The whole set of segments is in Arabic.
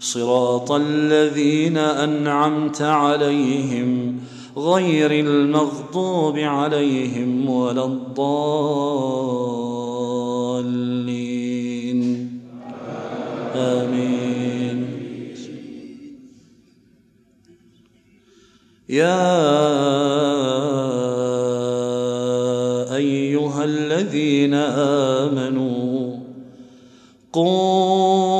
صراط الذين أنعمت عليهم غير المغضوب عليهم ولا الضالين. آمين. يا أيها الذين آمنوا قوا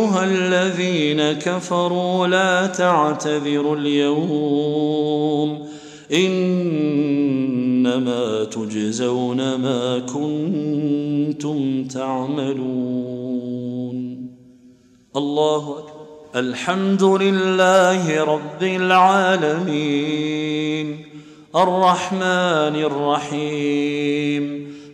أيها الذين كفروا لا تعتذروا اليوم إنما تجزون ما كنتم تعملون الله أكبر الحمد لله رب العالمين الرحمن الرحيم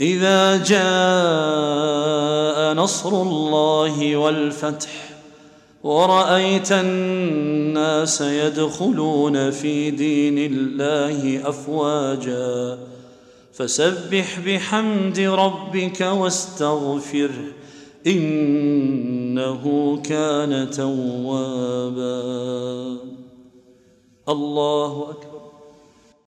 إذا جاء نصر الله والفتح ورأيت الناس يدخلون في دين الله أفواجا فسبح بحمد ربك واستغفره إنه كان توابا. الله أكبر.